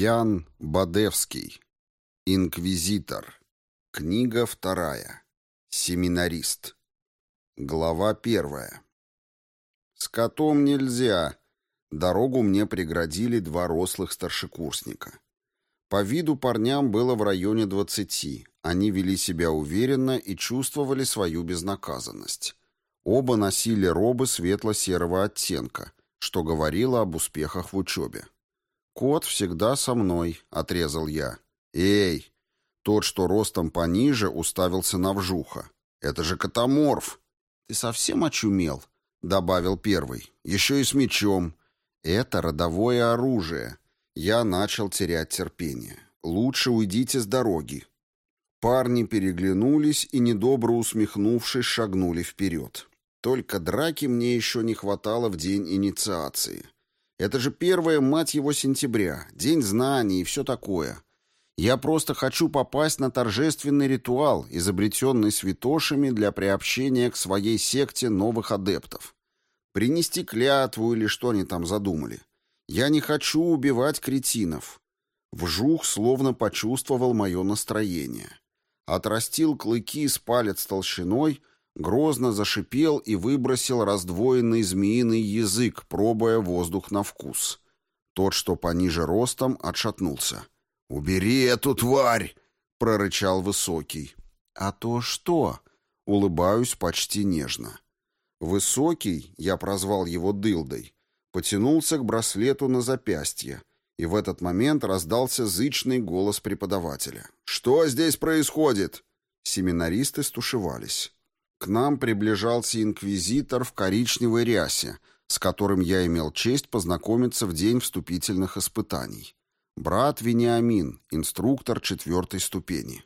Ян Бадевский. Инквизитор. Книга вторая. Семинарист. Глава первая. С котом нельзя. Дорогу мне преградили два рослых старшекурсника. По виду парням было в районе двадцати. Они вели себя уверенно и чувствовали свою безнаказанность. Оба носили робы светло-серого оттенка, что говорило об успехах в учебе. «Кот всегда со мной», — отрезал я. «Эй!» Тот, что ростом пониже, уставился на вжуха. «Это же катаморф!» «Ты совсем очумел?» — добавил первый. «Еще и с мечом. Это родовое оружие». Я начал терять терпение. «Лучше уйдите с дороги». Парни переглянулись и, недобро усмехнувшись, шагнули вперед. Только драки мне еще не хватало в день инициации. Это же первое, мать его, сентября, день знаний и все такое. Я просто хочу попасть на торжественный ритуал, изобретенный святошами для приобщения к своей секте новых адептов. Принести клятву или что они там задумали. Я не хочу убивать кретинов. Вжух словно почувствовал мое настроение. Отрастил клыки с палец толщиной — грозно зашипел и выбросил раздвоенный змеиный язык, пробуя воздух на вкус. Тот, что пониже ростом, отшатнулся. «Убери эту тварь!» — прорычал высокий. «А то что?» — улыбаюсь почти нежно. Высокий, я прозвал его дылдой, потянулся к браслету на запястье, и в этот момент раздался зычный голос преподавателя. «Что здесь происходит?» Семинаристы стушевались. К нам приближался инквизитор в коричневой рясе, с которым я имел честь познакомиться в день вступительных испытаний. Брат Вениамин, инструктор четвертой ступени.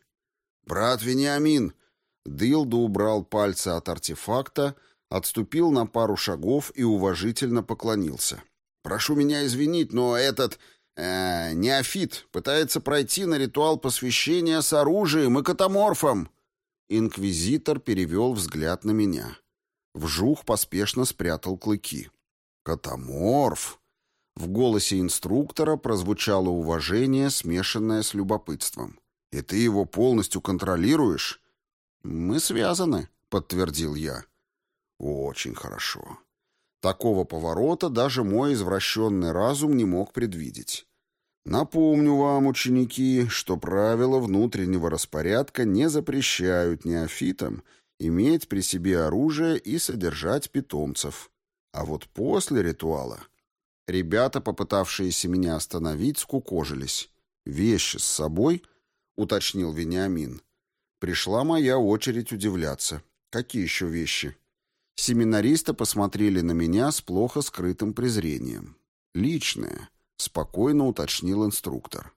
«Брат Вениамин!» Дилда убрал пальцы от артефакта, отступил на пару шагов и уважительно поклонился. «Прошу меня извинить, но этот... Э, неофит пытается пройти на ритуал посвящения с оружием и катаморфом!» Инквизитор перевел взгляд на меня. Вжух поспешно спрятал клыки. «Катаморф!» В голосе инструктора прозвучало уважение, смешанное с любопытством. «И ты его полностью контролируешь?» «Мы связаны», — подтвердил я. «Очень хорошо. Такого поворота даже мой извращенный разум не мог предвидеть. Напомню вам, ученики, что правила внутреннего распорядка не запрещают неофитам иметь при себе оружие и содержать питомцев. А вот после ритуала... Ребята, попытавшиеся меня остановить, скукожились. «Вещи с собой?» — уточнил Вениамин. Пришла моя очередь удивляться. «Какие еще вещи?» Семинаристы посмотрели на меня с плохо скрытым презрением. «Личное» спокойно уточнил инструктор.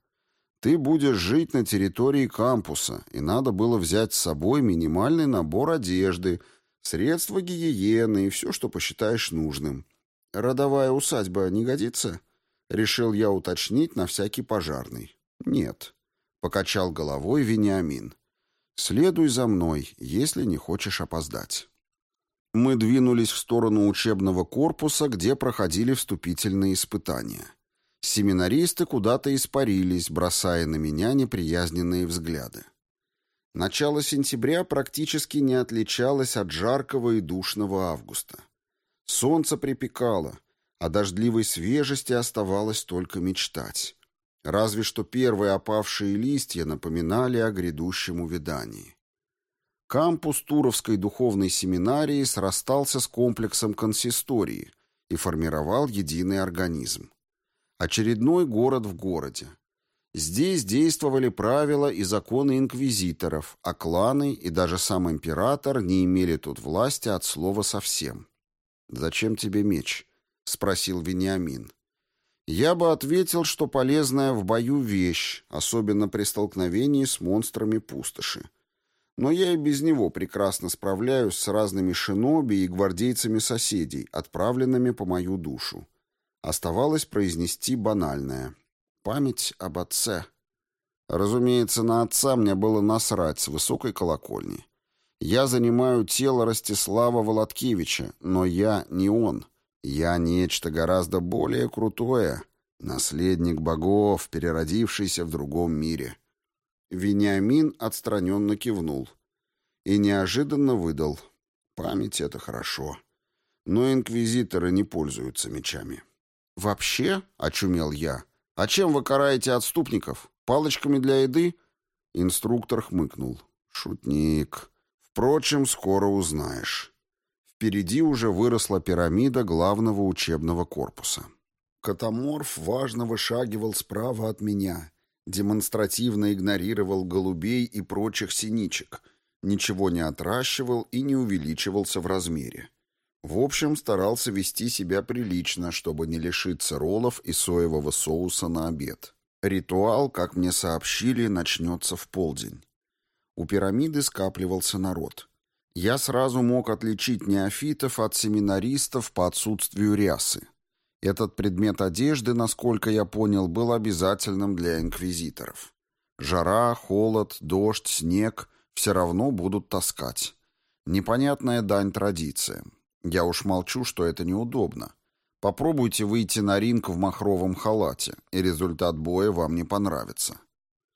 Ты будешь жить на территории кампуса, и надо было взять с собой минимальный набор одежды, средства гигиены и все, что посчитаешь нужным. Родовая усадьба не годится? Решил я уточнить на всякий пожарный. Нет. Покачал головой Вениамин. Следуй за мной, если не хочешь опоздать. Мы двинулись в сторону учебного корпуса, где проходили вступительные испытания. Семинаристы куда-то испарились, бросая на меня неприязненные взгляды. Начало сентября практически не отличалось от жаркого и душного августа. Солнце припекало, а дождливой свежести оставалось только мечтать. Разве что первые опавшие листья напоминали о грядущем увядании. Кампус Туровской духовной семинарии срастался с комплексом консистории и формировал единый организм. Очередной город в городе. Здесь действовали правила и законы инквизиторов, а кланы и даже сам император не имели тут власти от слова совсем. «Зачем тебе меч?» — спросил Вениамин. Я бы ответил, что полезная в бою вещь, особенно при столкновении с монстрами пустоши. Но я и без него прекрасно справляюсь с разными шиноби и гвардейцами соседей, отправленными по мою душу. Оставалось произнести банальное. Память об отце. Разумеется, на отца мне было насрать с высокой колокольни. Я занимаю тело Ростислава Володкевича, но я не он. Я нечто гораздо более крутое. Наследник богов, переродившийся в другом мире. Вениамин отстраненно кивнул и неожиданно выдал. Память — это хорошо. Но инквизиторы не пользуются мечами. «Вообще?» — очумел я. «А чем вы караете отступников? Палочками для еды?» Инструктор хмыкнул. «Шутник. Впрочем, скоро узнаешь». Впереди уже выросла пирамида главного учебного корпуса. Катаморф важно вышагивал справа от меня, демонстративно игнорировал голубей и прочих синичек, ничего не отращивал и не увеличивался в размере. В общем, старался вести себя прилично, чтобы не лишиться роллов и соевого соуса на обед. Ритуал, как мне сообщили, начнется в полдень. У пирамиды скапливался народ. Я сразу мог отличить неофитов от семинаристов по отсутствию рясы. Этот предмет одежды, насколько я понял, был обязательным для инквизиторов. Жара, холод, дождь, снег все равно будут таскать. Непонятная дань традициям. Я уж молчу, что это неудобно. Попробуйте выйти на ринг в махровом халате, и результат боя вам не понравится.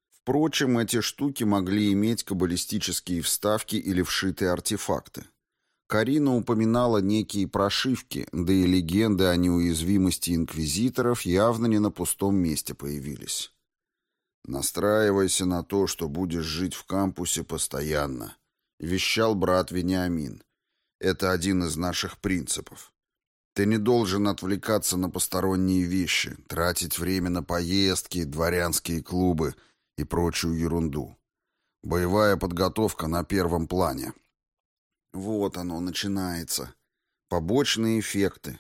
Впрочем, эти штуки могли иметь каббалистические вставки или вшитые артефакты. Карина упоминала некие прошивки, да и легенды о неуязвимости инквизиторов явно не на пустом месте появились. «Настраивайся на то, что будешь жить в кампусе постоянно», — вещал брат Вениамин. «Это один из наших принципов. Ты не должен отвлекаться на посторонние вещи, тратить время на поездки, дворянские клубы и прочую ерунду. Боевая подготовка на первом плане, вот оно начинается. Побочные эффекты.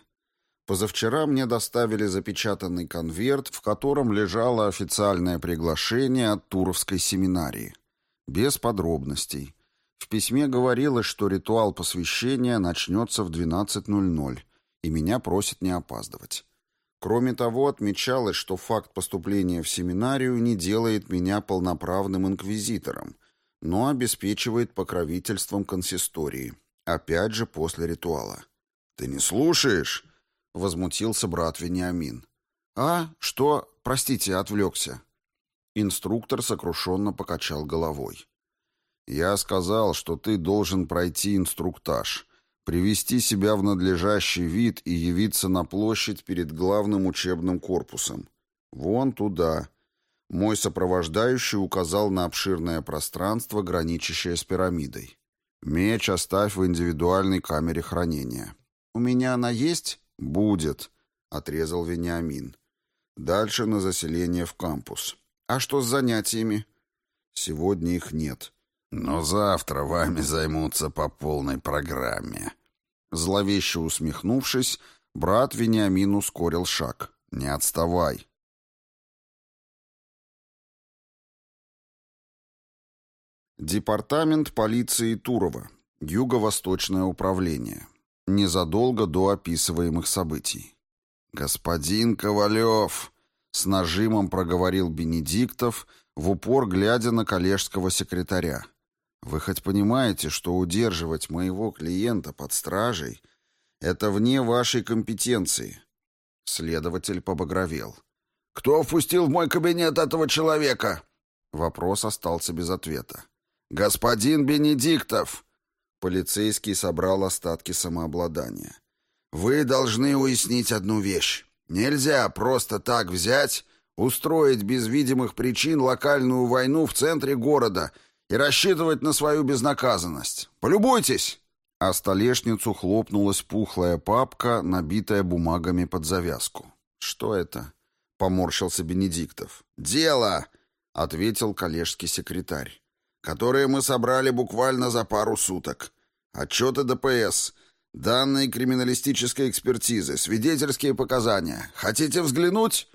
Позавчера мне доставили запечатанный конверт, в котором лежало официальное приглашение от Туровской семинарии. Без подробностей. В письме говорилось, что ритуал посвящения начнется в 12.00, и меня просят не опаздывать. Кроме того, отмечалось, что факт поступления в семинарию не делает меня полноправным инквизитором, но обеспечивает покровительством консистории, опять же после ритуала. «Ты не слушаешь?» — возмутился брат Вениамин. «А, что? Простите, отвлекся». Инструктор сокрушенно покачал головой. «Я сказал, что ты должен пройти инструктаж, привести себя в надлежащий вид и явиться на площадь перед главным учебным корпусом. Вон туда, мой сопровождающий указал на обширное пространство, граничащее с пирамидой. «Меч оставь в индивидуальной камере хранения». «У меня она есть?» «Будет», — отрезал Вениамин. «Дальше на заселение в кампус». «А что с занятиями?» «Сегодня их нет». «Но завтра вами займутся по полной программе». Зловеще усмехнувшись, брат Вениамин ускорил шаг. «Не отставай». Департамент полиции Турова. Юго-Восточное управление. Незадолго до описываемых событий. «Господин Ковалев!» — с нажимом проговорил Бенедиктов, в упор глядя на коллежского секретаря. «Вы хоть понимаете, что удерживать моего клиента под стражей — это вне вашей компетенции?» Следователь побагровел. «Кто впустил в мой кабинет этого человека?» Вопрос остался без ответа. «Господин Бенедиктов!» Полицейский собрал остатки самообладания. «Вы должны уяснить одну вещь. Нельзя просто так взять, устроить без видимых причин локальную войну в центре города и рассчитывать на свою безнаказанность. Полюбуйтесь!» А столешницу хлопнулась пухлая папка, набитая бумагами под завязку. «Что это?» — поморщился Бенедиктов. «Дело!» — ответил коллежский секретарь которые мы собрали буквально за пару суток. Отчеты ДПС, данные криминалистической экспертизы, свидетельские показания. Хотите взглянуть?»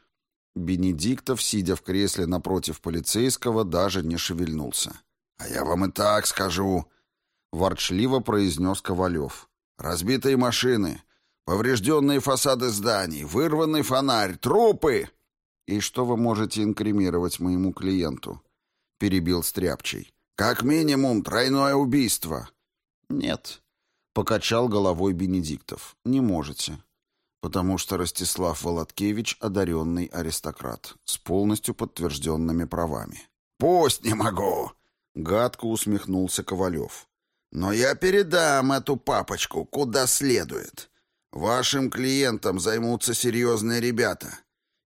Бенедиктов, сидя в кресле напротив полицейского, даже не шевельнулся. «А я вам и так скажу», — ворчливо произнес Ковалев. «Разбитые машины, поврежденные фасады зданий, вырванный фонарь, трупы!» «И что вы можете инкримировать моему клиенту?» — перебил Стряпчий. Как минимум тройное убийство. Нет, покачал головой Бенедиктов. Не можете. потому что Ростислав Володкевич — одаренный аристократ с полностью подтвержденными правами. «Пусть не могу!» — гадко усмехнулся Ковалев. «Но я передам эту папочку куда следует. Вашим клиентам займутся серьезные ребята.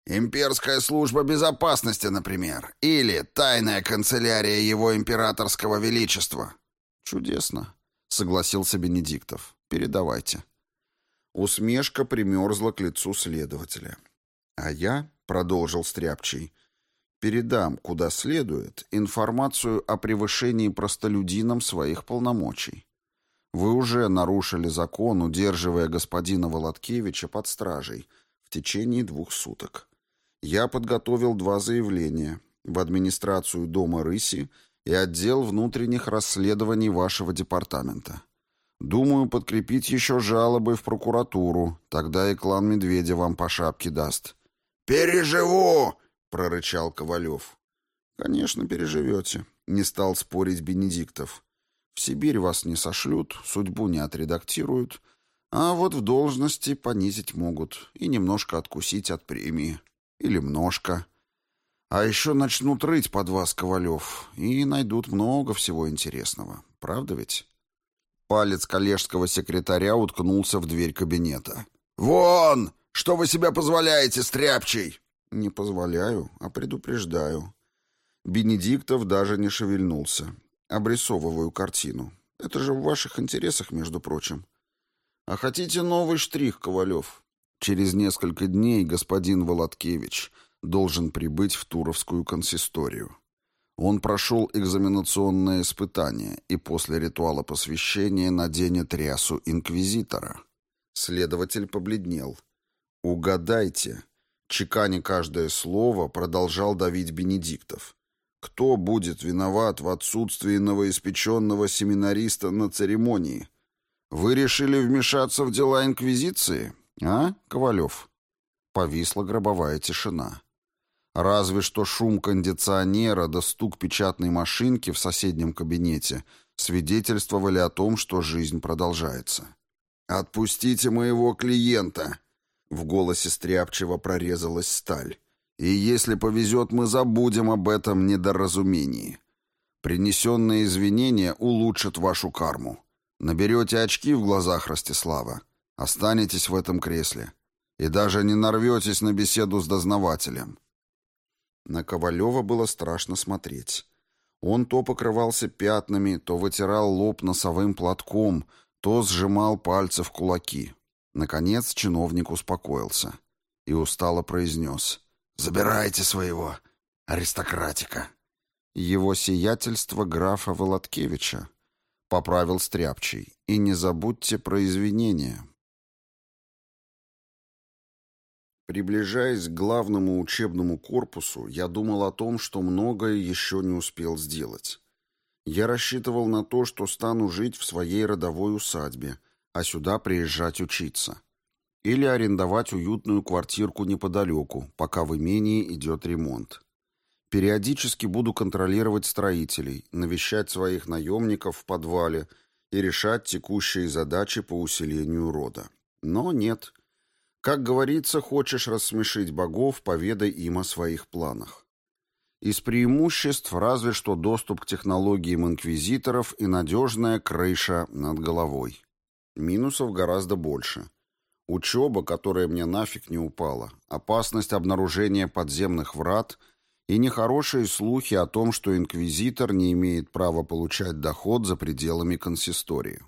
Имперская служба безопасности, например, или тайная канцелярия его императорского величества». «Чудесно», — согласился Бенедиктов. «Передавайте». Усмешка примерзла к лицу следователя. «А я», — продолжил Стряпчий, — «передам, куда следует, информацию о превышении простолюдином своих полномочий. Вы уже нарушили закон, удерживая господина Володкевича под стражей в течение двух суток. Я подготовил два заявления в администрацию Дома Рыси и отдел внутренних расследований вашего департамента. Думаю, подкрепить еще жалобы в прокуратуру, тогда и клан Медведя вам по шапке даст». «Переживу!» — прорычал Ковалев. «Конечно, переживете», — не стал спорить Бенедиктов. «В Сибирь вас не сошлют, судьбу не отредактируют, а вот в должности понизить могут и немножко откусить от премии. Или множко. А еще начнут рыть под вас, Ковалев, и найдут много всего интересного. Правда ведь?» Палец коллежского секретаря уткнулся в дверь кабинета. «Вон! Что вы себе позволяете, стряпчий?» «Не позволяю, а предупреждаю». Бенедиктов даже не шевельнулся. «Обрисовываю картину. Это же в ваших интересах, между прочим. А хотите новый штрих, Ковалев? Через несколько дней господин Володкевич должен прибыть в Туровскую консисторию. Он прошел экзаменационное испытание и после ритуала посвящения наденет рясу инквизитора. Следователь побледнел. «Угадайте». Чеканя каждое слово, продолжал давить Бенедиктов. «Кто будет виноват в отсутствии новоиспеченного семинариста на церемонии? Вы решили вмешаться в дела Инквизиции? А, Ковалев?» Повисла гробовая тишина. Разве что шум кондиционера да стук печатной машинки в соседнем кабинете свидетельствовали о том, что жизнь продолжается. «Отпустите моего клиента!» В голосе Стряпчева прорезалась сталь. «И если повезет, мы забудем об этом недоразумении. Принесенные извинения улучшат вашу карму. Наберете очки в глазах Ростислава, останетесь в этом кресле. И даже не нарветесь на беседу с дознавателем. На Ковалева было страшно смотреть. Он то покрывался пятнами, то вытирал лоб носовым платком, то сжимал пальцы в кулаки. Наконец чиновник успокоился и устало произнес «Забирайте своего аристократика». Его сиятельство графа Володкевича, поправил Стряпчий, и не забудьте про извинения. Приближаясь к главному учебному корпусу, я думал о том, что многое еще не успел сделать. Я рассчитывал на то, что стану жить в своей родовой усадьбе, а сюда приезжать учиться. Или арендовать уютную квартирку неподалеку, пока в имении идет ремонт. Периодически буду контролировать строителей, навещать своих наемников в подвале и решать текущие задачи по усилению рода. Но нет, как говорится, хочешь рассмешить богов, поведай им о своих планах. Из преимуществ разве что доступ к технологиям инквизиторов и надежная крыша над головой. Минусов гораздо больше. Учеба, которая мне нафиг не упала, опасность обнаружения подземных врат и нехорошие слухи о том, что инквизитор не имеет права получать доход за пределами консистории.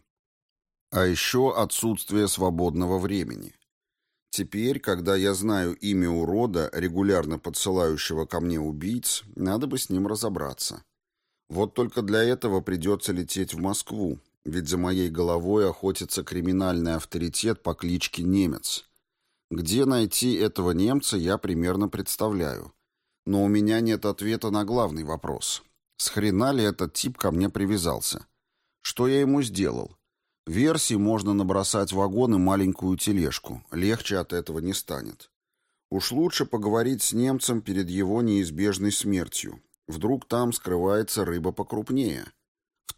А еще отсутствие свободного времени. Теперь, когда я знаю имя урода, регулярно подсылающего ко мне убийц, надо бы с ним разобраться. Вот только для этого придется лететь в Москву, ведь за моей головой охотится криминальный авторитет по кличке Немец. Где найти этого немца, я примерно представляю. Но у меня нет ответа на главный вопрос. С хрена ли этот тип ко мне привязался? Что я ему сделал? Версий можно набросать вагон и маленькую тележку. Легче от этого не станет. Уж лучше поговорить с немцем перед его неизбежной смертью. Вдруг там скрывается рыба покрупнее.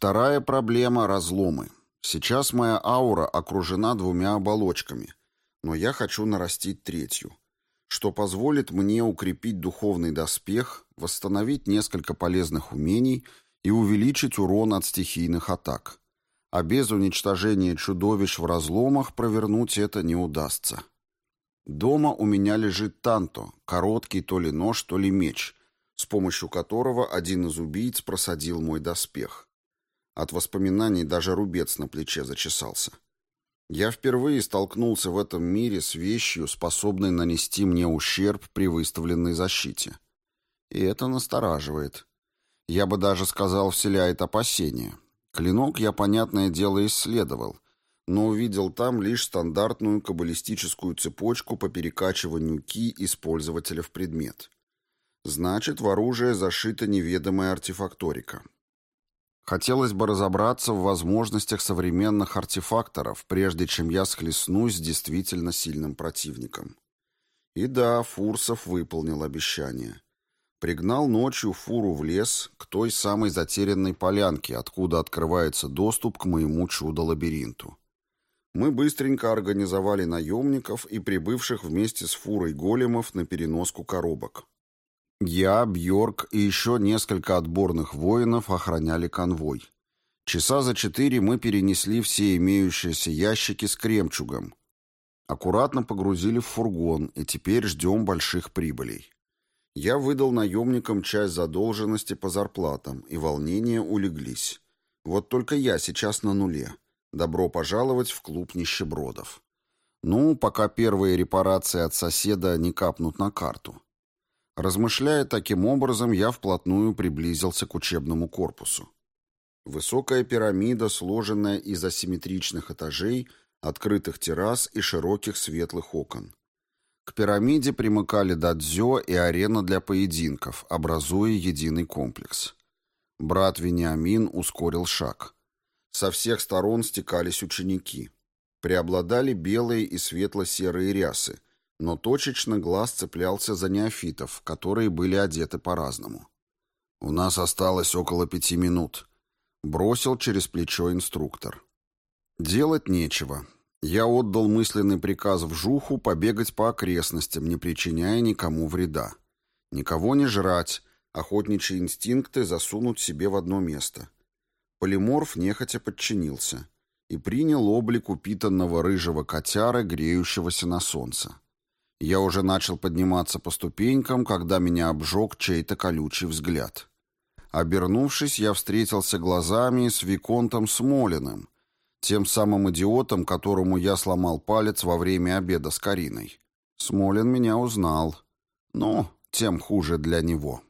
Вторая проблема – разломы. Сейчас моя аура окружена двумя оболочками. но я хочу нарастить третью, что позволит мне укрепить духовный доспех, восстановить несколько полезных умений и увеличить урон от стихийных атак. А без уничтожения чудовищ в разломах провернуть это не удастся. Дома у меня лежит танто, короткий то ли нож, то ли меч, с помощью которого один из убийц просадил мой доспех. От воспоминаний даже рубец на плече зачесался. Я впервые столкнулся в этом мире с вещью, способной нанести мне ущерб при выставленной защите. И это настораживает. Я бы даже сказал, вселяет опасения. Клинок я, понятное дело, исследовал, но увидел там лишь стандартную каббалистическую цепочку по перекачиванию ки из пользователя в предмет. Значит, в оружие зашита неведомая артефакторика. Хотелось бы разобраться в возможностях современных артефакторов, прежде чем я схлестнусь с действительно сильным противником. И да, Фурсов выполнил обещание. Пригнал ночью фуру в лес к той самой затерянной полянке, откуда открывается доступ к моему чудо-лабиринту. Мы быстренько организовали наемников и прибывших вместе с фурой големов на переноску коробок. Я, Бьорк и еще несколько отборных воинов охраняли конвой. Часа за четыре мы перенесли все имеющиеся ящики с кремчугом. Аккуратно погрузили в фургон, и теперь ждем больших прибылей. Я выдал наемникам часть задолженности по зарплатам, и волнения улеглись. Вот только я сейчас на нуле. Добро пожаловать в клуб нищебродов. Ну, пока первые репарации от соседа не капнут на карту. Размышляя таким образом, я вплотную приблизился к учебному корпусу. Высокая пирамида, сложенная из асимметричных этажей, открытых террас и широких светлых окон. К пирамиде примыкали дадзё и арена для поединков, образуя единый комплекс. Брат Вениамин ускорил шаг. Со всех сторон стекались ученики. Преобладали белые и светло-серые рясы, но точечно глаз цеплялся за неофитов, которые были одеты по-разному. «У нас осталось около пяти минут», — бросил через плечо инструктор. «Делать нечего. Я отдал мысленный приказ в Жуху побегать по окрестностям, не причиняя никому вреда. Никого не жрать, охотничьи инстинкты засунуть себе в одно место». Полиморф нехотя подчинился и принял облик упитанного рыжего котяра, греющегося на солнце. Я уже начал подниматься по ступенькам, когда меня обжег чей-то колючий взгляд. Обернувшись, я встретился глазами с Виконтом Смолиным, тем самым идиотом, которому я сломал палец во время обеда с Кариной. Смолин меня узнал. Ну, тем хуже для него.